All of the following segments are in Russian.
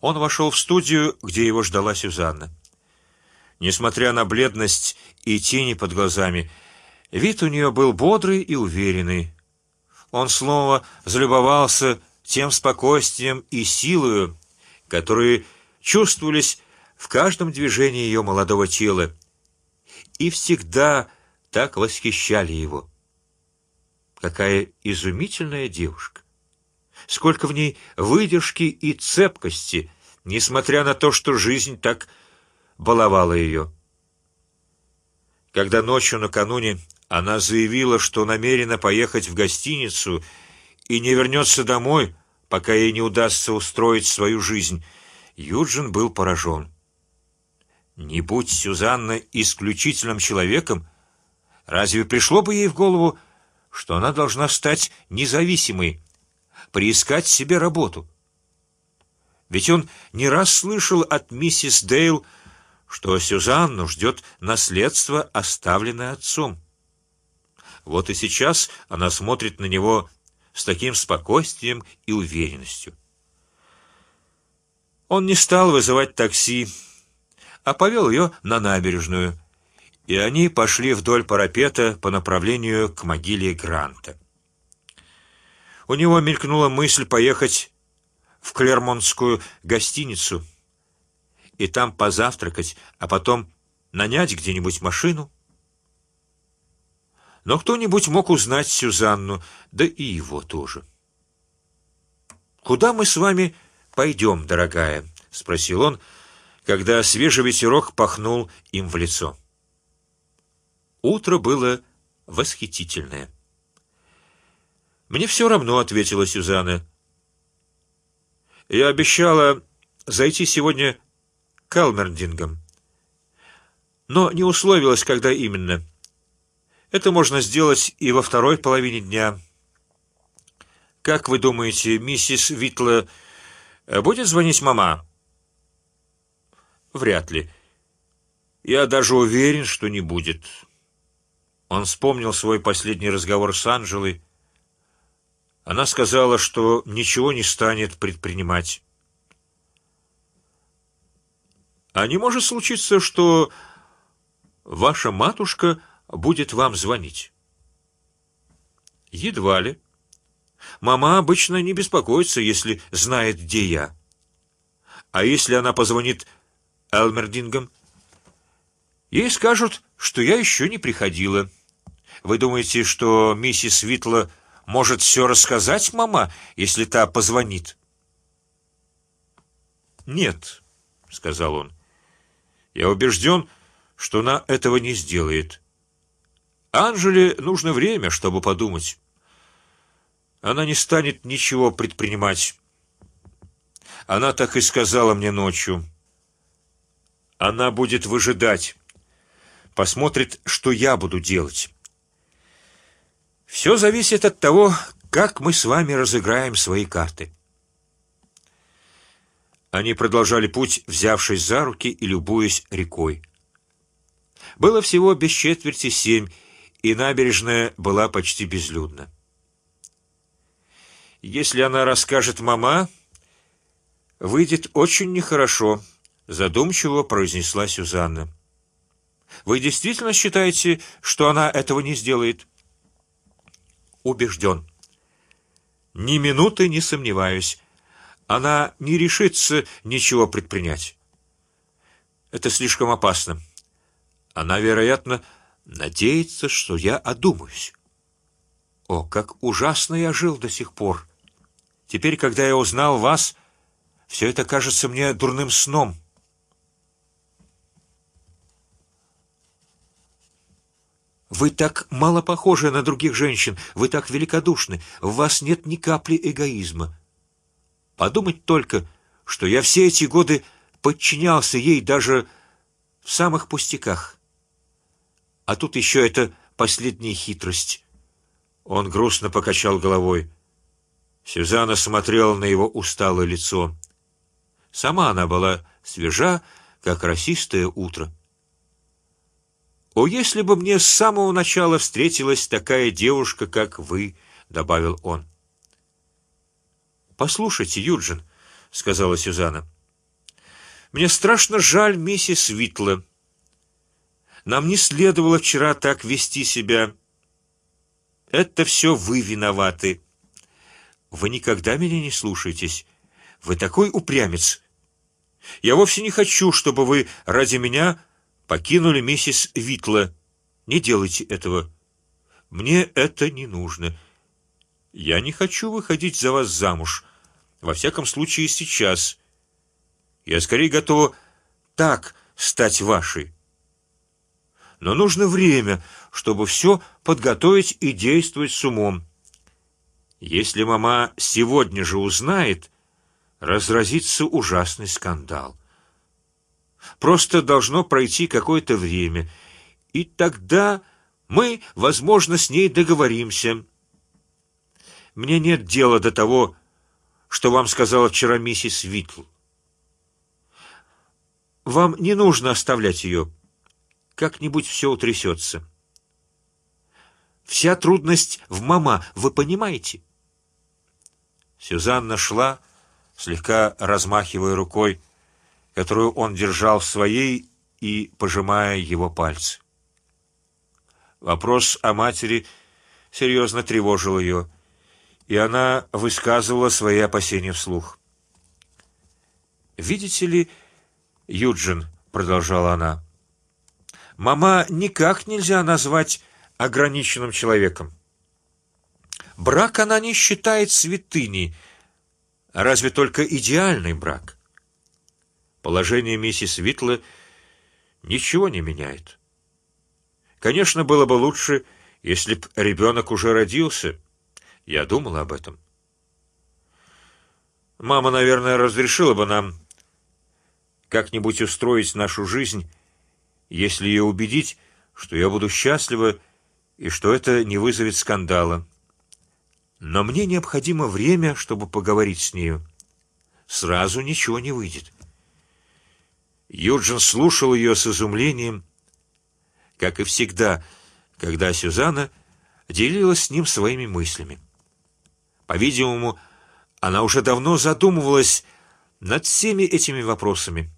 Он вошел в студию, где его ждала Сюзанна. Несмотря на бледность и тени под глазами, вид у нее был бодрый и уверенный. Он снова залюбовался тем спокойствием и силою, которые чувствовались в каждом движении ее молодого тела, и всегда так восхищали его. Какая изумительная девушка! Сколько в ней выдержки и цепкости, несмотря на то, что жизнь так баловала ее. Когда ночью накануне она заявила, что намерена поехать в гостиницу и не вернется домой, пока ей не удастся устроить свою жизнь, Юджин был поражен. Не будь Сюзанна исключительным человеком, разве пришло бы ей в голову, что она должна стать независимой, приискать себе работу? Ведь он не раз слышал от миссис Дейл, что Сюзанну ждет наследство, оставленное отцом. Вот и сейчас она смотрит на него с таким спокойствием и уверенностью. Он не стал вызывать такси, а повел ее на набережную, и они пошли вдоль парапета по направлению к могиле Гранта. У него мелькнула мысль поехать в Клермонтскую гостиницу и там позавтракать, а потом нанять где-нибудь машину. Но кто-нибудь мог узнать Сюзанну, да и его тоже. Куда мы с вами пойдем, дорогая? – спросил он, когда свежий ветерок пахнул им в лицо. Утро было восхитительное. Мне все равно, ответила Сюзанна. Я обещала зайти сегодня к Алмердингам, но не условилась, когда именно. Это можно сделать и во второй половине дня. Как вы думаете, миссис Витла будет звонить мама? Вряд ли. Я даже уверен, что не будет. Он вспомнил свой последний разговор с Анжелой. Она сказала, что ничего не станет предпринимать. А не может случиться, что ваша матушка будет вам звонить? Едва ли. Мама обычно не беспокоится, если знает, где я. А если она позвонит Элмердингом, ей скажут, что я еще не приходила. Вы думаете, что миссис Витла может все рассказать мама, если та позвонит? Нет, сказал он. Я убежден, что она этого не сделает. Анжеле нужно время, чтобы подумать. Она не станет ничего предпринимать. Она так и сказала мне ночью. Она будет выжидать, посмотрит, что я буду делать. Все зависит от того, как мы с вами разыграем свои карты. Они продолжали путь, взявшись за руки и любуясь рекой. Было всего без четверти семь, и набережная была почти безлюдна. Если она расскажет мама, выйдет очень нехорошо, задумчиво произнесла Сюзанна. Вы действительно считаете, что она этого не сделает? Убежден. Ни минуты не сомневаюсь она не решится ничего предпринять. Это слишком опасно. Она, вероятно, надеется, что я одумаюсь. О, как ужасно я жил до сих пор! Теперь, когда я узнал вас, все это кажется мне дурным сном. Вы так мало похожи на других женщин, вы так великодушны, в вас нет ни капли эгоизма. Подумать только, что я все эти годы подчинялся ей даже в самых пустяках. А тут еще эта последняя хитрость. Он грустно покачал головой. Сюзанна смотрела на его усталое лицо. Сама она была свежа, как росистое утро. О, если бы мне с самого начала встретилась такая девушка, как вы, добавил он. Послушайте, Юджин, сказала Сюзанна, Мне страшно жаль миссис Витла. Нам не следовало вчера так вести себя. Это все вы виноваты. Вы никогда меня не слушаетесь. Вы такой упрямец. Я вовсе не хочу, чтобы вы ради меня покинули миссис Витла. Не делайте этого. Мне это не нужно. Я не хочу выходить за вас замуж. Во всяком случае сейчас. Я скорее готова так стать вашей. Но нужно время, чтобы все подготовить и действовать с умом. Если мама сегодня же узнает, разразится ужасный скандал. Просто должно пройти какое-то время, и тогда мы, возможно, с ней договоримся. Мне нет дела до того, что вам сказала вчера миссис Витл. Вам не нужно оставлять ее. Как-нибудь все утрясется. Вся трудность в мама, вы понимаете? Сюзанна шла, слегка размахивая рукой, которую он держал в своей и пожимая его пальцы. Вопрос о матери серьезно тревожил ее, и она высказывала свои опасения вслух. Видите ли, Юджин, продолжала она, мама никак нельзя назвать ограниченным человеком. Брак она не считает святыней, разве только идеальный брак. Положение миссис Витлы ничего не меняет. Конечно, было бы лучше, если б ребенок уже родился. Я думала об этом. Мама, наверное, разрешила бы нам как-нибудь устроить нашу жизнь, если ее убедить, что я буду счастлива и что это не вызовет скандала. Но мне необходимо время, чтобы поговорить с нею. Сразу ничего не выйдет. Юджин слушал ее с изумлением, как и всегда, когда Сюзанна делилась с ним своими мыслями. По-видимому, она уже давно задумывалась над всеми этими вопросами.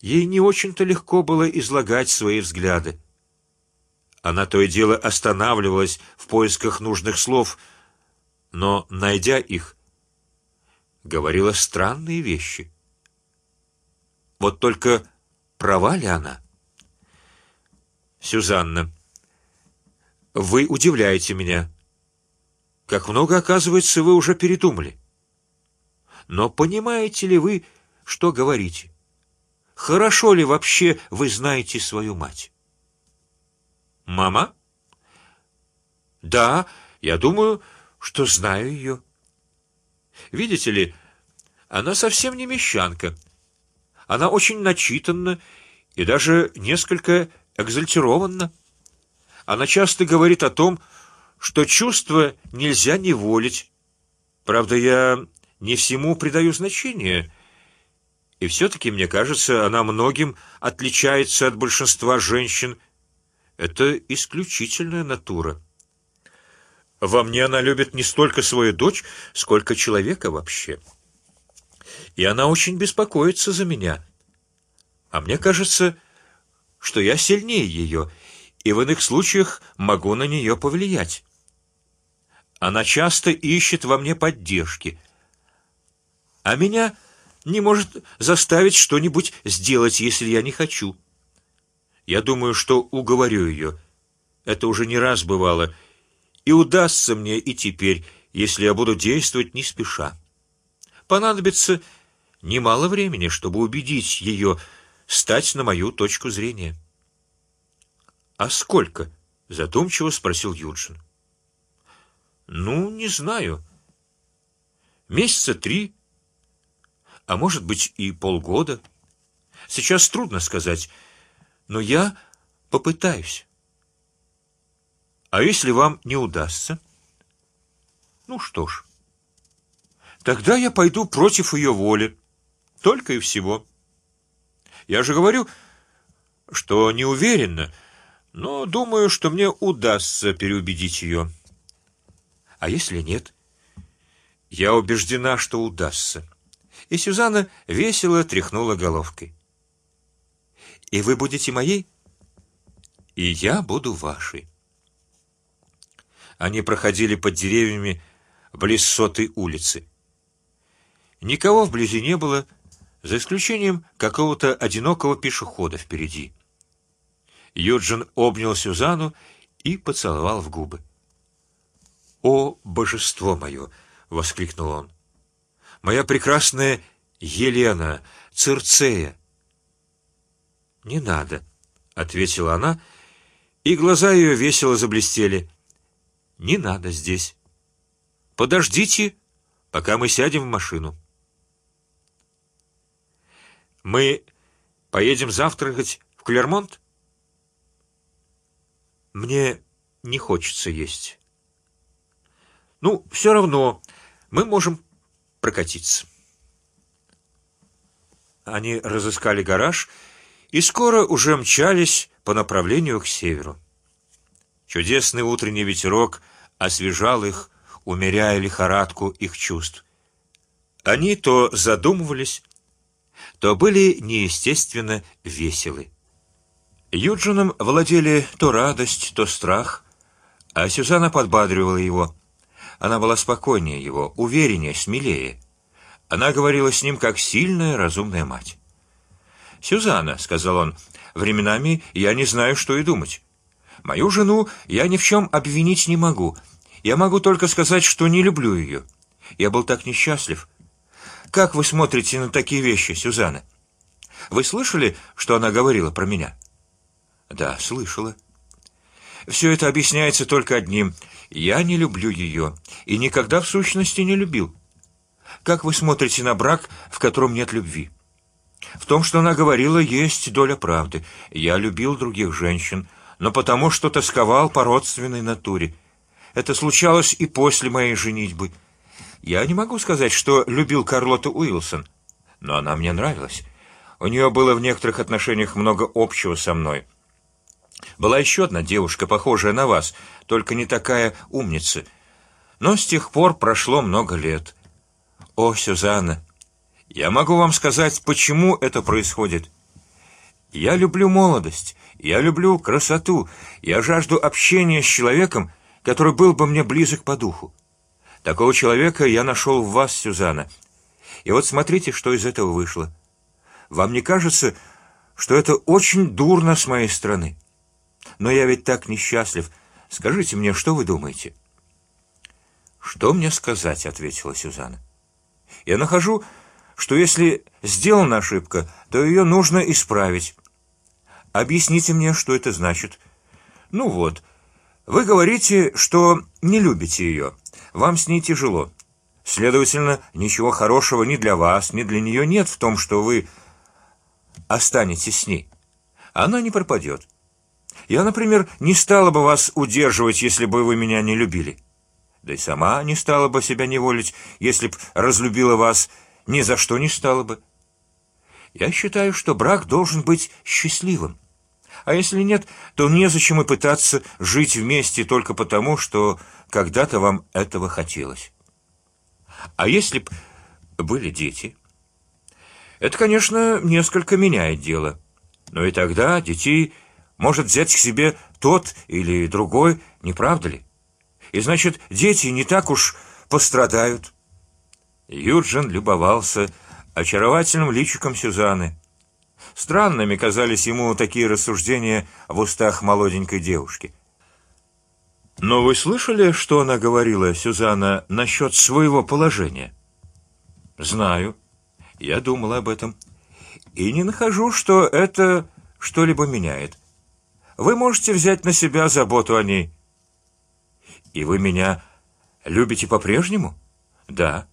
Ей не очень-то легко было излагать свои взгляды. Она то и дело останавливалась в поисках нужных слов, но найдя их, говорила странные вещи. Вот только права ли она? Сюзанна, вы удивляете меня. Как много, оказывается, вы уже передумали. Но понимаете ли вы, что говорите? Хорошо ли вообще вы знаете свою мать? Мама? Да, я думаю, что знаю ее. Видите ли, она совсем не мещанка. Она очень начитанна и даже несколько экзальтирована. Она часто говорит о том, что чувства нельзя неволить. Правда, я не всему придаю значение. И все-таки мне кажется, она многим отличается от большинства женщин, это исключительная натура. Во мне она любит не столько свою дочь, сколько человека вообще. И она очень беспокоится за меня. А мне кажется, что я сильнее ее, и в иных случаях могу на нее повлиять. Она часто ищет во мне поддержки, а меня не может заставить что-нибудь сделать, если я не хочу. Я думаю, что уговорю ее. Это уже не раз бывало, и удастся мне и теперь, если я буду действовать не спеша. Понадобится немало времени, чтобы убедить ее стать на мою точку зрения. А сколько? Задумчиво спросил Юджин. Ну, не знаю. Месяца три, а может быть и полгода. Сейчас трудно сказать но я попытаюсь. А если вам не удастся? Ну что ж, тогда я пойду против ее воли, только и всего. Я же говорю, что не уверена, но думаю, что мне удастся переубедить ее. А если нет? Я убеждена, что удастся. И Сюзанна весело тряхнула головкой. И вы будете моей, и я буду вашей. Они проходили под деревьями близ сотой улицы. Никого вблизи не было, за исключением какого-то одинокого пешехода впереди. Юджин обнял Сюзанну и поцеловал в губы. О божество мое! воскликнул он. Моя прекрасная Елена, Цирцея. Не надо, ответила она, и глаза ее весело заблестели. Не надо здесь. Подождите, пока мы сядем в машину. Мы поедем завтракать в Клермонт. Мне не хочется есть. Ну, все равно мы можем прокатиться. Они разыскали гараж и скоро уже мчались по направлению к северу. Чудесный утренний ветерок освежал их, умеряя лихорадку их чувств. Они то задумывались, то были неестественно веселы. Юджином владели то радость, то страх, а Сюзанна подбадривала его. Она была спокойнее его, увереннее, смелее. Она говорила с ним как сильная, разумная мать. Сюзанна, сказал он, временами я не знаю, что и думать. Мою жену я ни в чем обвинить не могу. Я могу только сказать, что не люблю ее. Я был так несчастлив. Как вы смотрите на такие вещи, Сюзанна? Вы слышали, что она говорила про меня? Да, слышала. Все это объясняется только одним: я не люблю ее и никогда в сущности не любил. Как вы смотрите на брак, в котором нет любви? В том, что она говорила, есть доля правды. Я любил других женщин, но потому что тосковал по родственной натуре. Это случалось и после моей женитьбы. Я не могу сказать, что любил Карлоту Уилсон, но она мне нравилась. У нее было в некоторых отношениях много общего со мной. Была еще одна девушка, похожая на вас, только не такая умница. Но с тех пор прошло много лет. О, Сюзанна, я могу вам сказать, почему это происходит. Я люблю молодость, я люблю красоту, я жажду общения с человеком, который был бы мне близок по духу. Такого человека я нашел в вас, Сюзанна. И вот смотрите, что из этого вышло. Вам не кажется, что это очень дурно с моей стороны? Но я ведь так несчастлив. Скажите мне, что вы думаете? Что мне сказать? ответила Сюзанна. Я нахожу, что если сделана ошибка, то ее нужно исправить. Объясните мне, что это значит. Ну вот, вы говорите, что не любите ее, вам с ней тяжело. Следовательно, ничего хорошего ни для вас, ни для нее нет в том, что вы останетесь с ней. Она не пропадет. Я, например, не стала бы вас удерживать, если бы вы меня не любили. Да и сама не стала бы себя неволить, если б разлюбила вас, ни за что не стала бы. Я считаю, что брак должен быть счастливым. А если нет, то не зачем и пытаться жить вместе только потому, что когда-то вам этого хотелось. А если б были дети? Это, конечно, несколько меняет дело, но и тогда детей может взять к себе тот или другой, не правда ли? И значит, дети не так уж пострадают. Юджин любовался очаровательным личиком Сюзанны. Странными казались ему такие рассуждения в устах молоденькой девушки. Но вы слышали, что она говорила, Сюзанна, насчет своего положения? Знаю. Я думала об этом и не нахожу, что это что-либо меняет. Вы можете взять на себя заботу о ней. И вы меня любите по-прежнему? Да.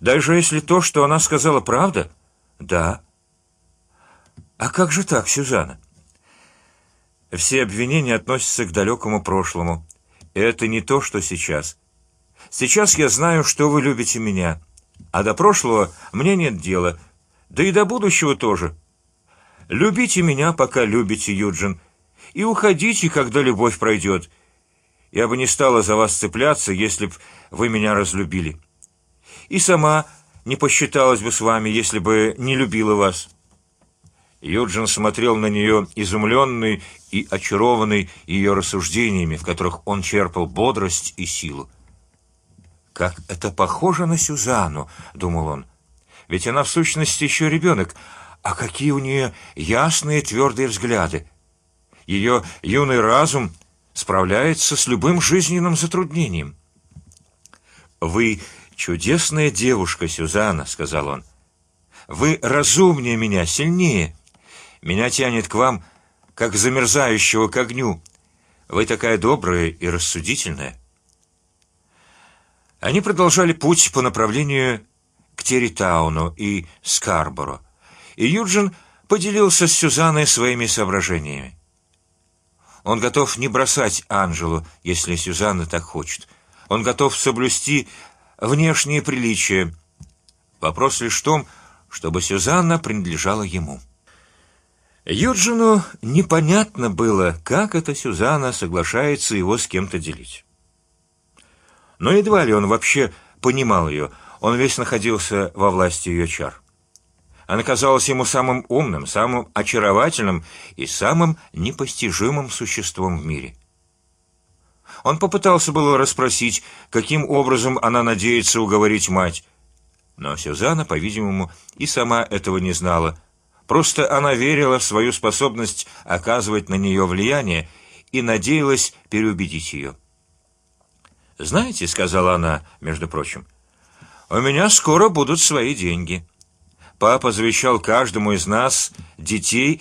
Даже если то, что она сказала, правда? Да. А как же так, Сюзанна? Все обвинения относятся к далекому прошлому. Это не то, что сейчас. Сейчас я знаю, что вы любите меня, а до прошлого мне нет дела, да и до будущего тоже. Любите меня, пока любите Юджин, и уходите, когда любовь пройдет. Я бы не стала за вас цепляться, если б вы меня разлюбили. И сама не посчиталась бы с вами, если бы не любила вас. Юджин смотрел на нее изумленный и очарованный ее рассуждениями, в которых он черпал бодрость и силу. Как это похоже на Сюзанну, думал он. Ведь она в сущности еще ребенок, а какие у нее ясные твердые взгляды. Ее юный разум справляется с любым жизненным затруднением. Вы чудесная девушка, Сюзанна, сказал он. Вы разумнее меня, сильнее. Меня тянет к вам, как замерзающего к огню. Вы такая добрая и рассудительная. Они продолжали путь по направлению к Территауну и Скарборо, и Юджин поделился с Сюзанной своими соображениями. Он готов не бросать Анжелу, если Сюзанна так хочет. Он готов соблюсти внешние приличия. Вопрос лишь в том, чтобы Сюзанна принадлежала ему. Юджину непонятно было, как эта Сюзанна соглашается его с кем-то делить. Но едва ли он вообще понимал ее. Он весь находился во власти ее чар. Она казалась ему самым умным, самым очаровательным и самым непостижимым существом в мире. Он попытался было расспросить, каким образом она надеется уговорить мать, но Сюзанна, по-видимому, и сама этого не знала. Просто она верила в свою способность оказывать на нее влияние и надеялась переубедить ее. Знаете, сказала она, между прочим, у меня скоро будут свои деньги. Папа завещал каждому из нас детей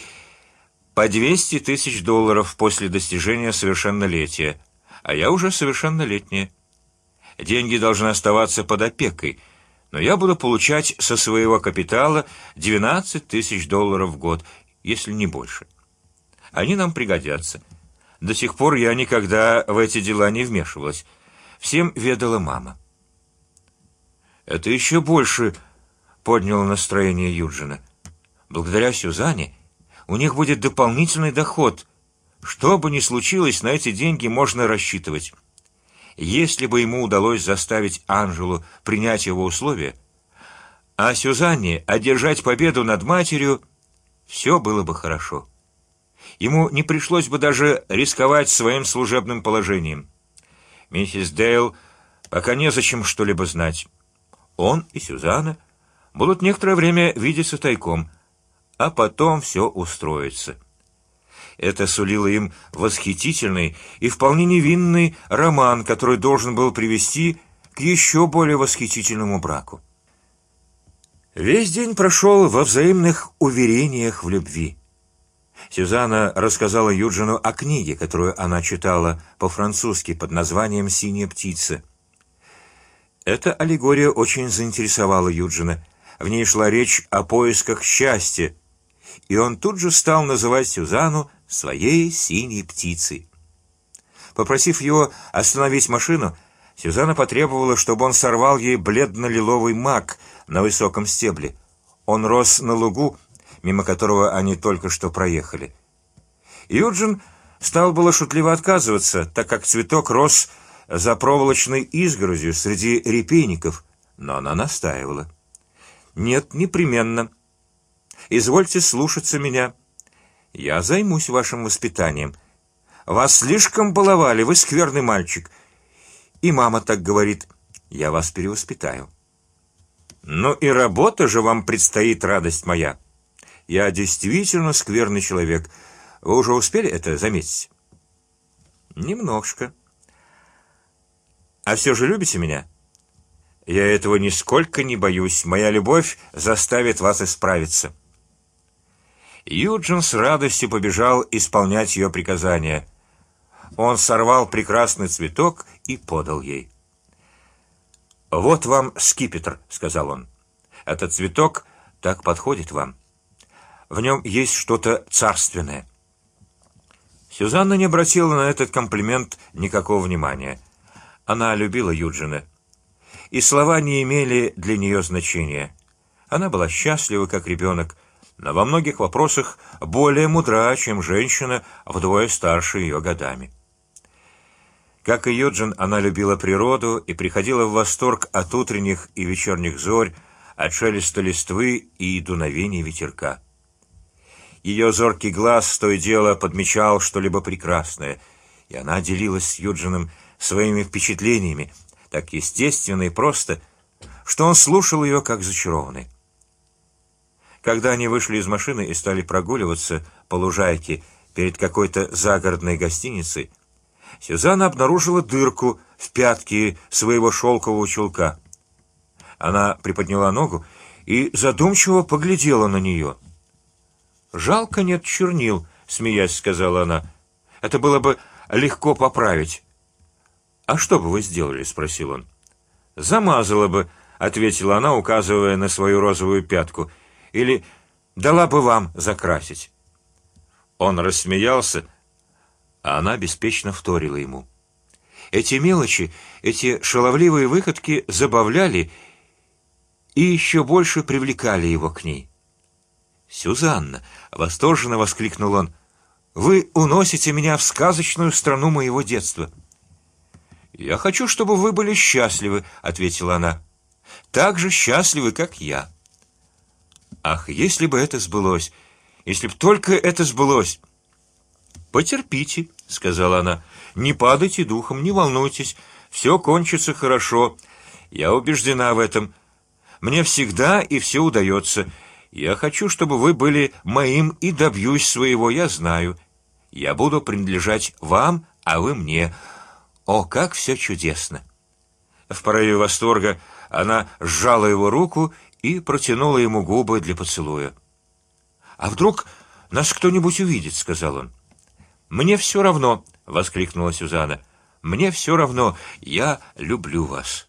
по двести тысяч долларов после достижения совершеннолетия, а я уже совершеннолетняя. Деньги должны оставаться под опекой, но я буду получать со своего капитала двенадцать тысяч долларов в год, если не больше. Они нам пригодятся. До сих пор я никогда в эти дела не вмешивалась. Всем ведала мама. Это еще больше подняло настроение Юджина. Благодаря Сюзанне у них будет дополнительный доход. Что бы ни случилось, на эти деньги можно рассчитывать. Если бы ему удалось заставить Анжелу принять его условия, а Сюзанне одержать победу над матерью, все было бы хорошо. Ему не пришлось бы даже рисковать своим служебным положением. Миссис Дейл пока не зачем что-либо знать. Он и Сюзанна будут некоторое время видеться тайком, а потом все устроится. Это сулило им восхитительный и вполне невинный роман, который должен был привести к еще более восхитительному браку. Весь день прошел во взаимных уверениях в любви. Сюзанна рассказала Юджину о книге, которую она читала по-французски под названием "Синяя птица". Эта аллегория очень заинтересовала Юджина. В ней шла речь о поисках счастья, и он тут же стал называть Сюзанну своей синей птицей. Попросив его остановить машину, Сюзанна потребовала, чтобы он сорвал ей бледно-лиловый мак на высоком стебле. Он рос на лугу мимо которого они только что проехали. Юджин стал было шутливо отказываться, так как цветок рос за проволочной изгородью среди репейников, но она настаивала. Нет, непременно. Извольте слушаться меня. Я займусь вашим воспитанием. Вас слишком баловали, вы скверный мальчик. И мама так говорит. Я вас перевоспитаю. Ну и работа же вам предстоит, радость моя. Я действительно скверный человек. Вы уже успели это заметить? Немножко. А все же любите меня? Я этого нисколько не боюсь. Моя любовь заставит вас исправиться. Юджин с радостью побежал исполнять ее приказания. Он сорвал прекрасный цветок и подал ей. Вот вам скипетр, сказал он. Этот цветок так подходит вам. В нем есть что-то царственное. Сюзанна не обратила на этот комплимент никакого внимания. Она любила Юджина, и слова не имели для нее значения. Она была счастлива, как ребенок, но во многих вопросах более мудра, чем женщина вдвое старше ее годами. Как и Юджин, она любила природу и приходила в восторг от утренних и вечерних зорь, от шелеста листвы и дуновения ветерка. Ее зоркий глаз то и дело подмечал что-либо прекрасное, и она делилась с Юджином своими впечатлениями, так естественно и просто, что он слушал ее как зачарованный. Когда они вышли из машины и стали прогуливаться по лужайке перед какой-то загородной гостиницей, Сюзанна обнаружила дырку в пятке своего шелкового чулка. Она приподняла ногу и задумчиво поглядела на нее. Жалко нет чернил, смеясь сказала она. Это было бы легко поправить. А что бы вы сделали? спросил он. Замазала бы, ответила она, указывая на свою розовую пятку, или дала бы вам закрасить. Он рассмеялся, а она беспечно вторила ему. Эти мелочи, эти шаловливые выходки забавляли и еще больше привлекали его к ней. Сюзанна, восторженно воскликнул он, вы уносите меня в сказочную страну моего детства. Я хочу, чтобы вы были счастливы, ответила она, так же счастливы, как я. Ах, если бы это сбылось, если б только это сбылось. Потерпите, сказала она, не падайте духом, не волнуйтесь, все кончится хорошо. Я убеждена в этом. Мне всегда и все удается. Я хочу, чтобы вы были моим и добьюсь своего. Я знаю. Я буду принадлежать вам, а вы мне. О, как все чудесно! В порыве восторга она сжала его руку и протянула ему губы для поцелуя. А вдруг нас кто-нибудь увидит, сказал он. Мне все равно, воскликнула Сюзанна. Мне все равно. Я люблю вас.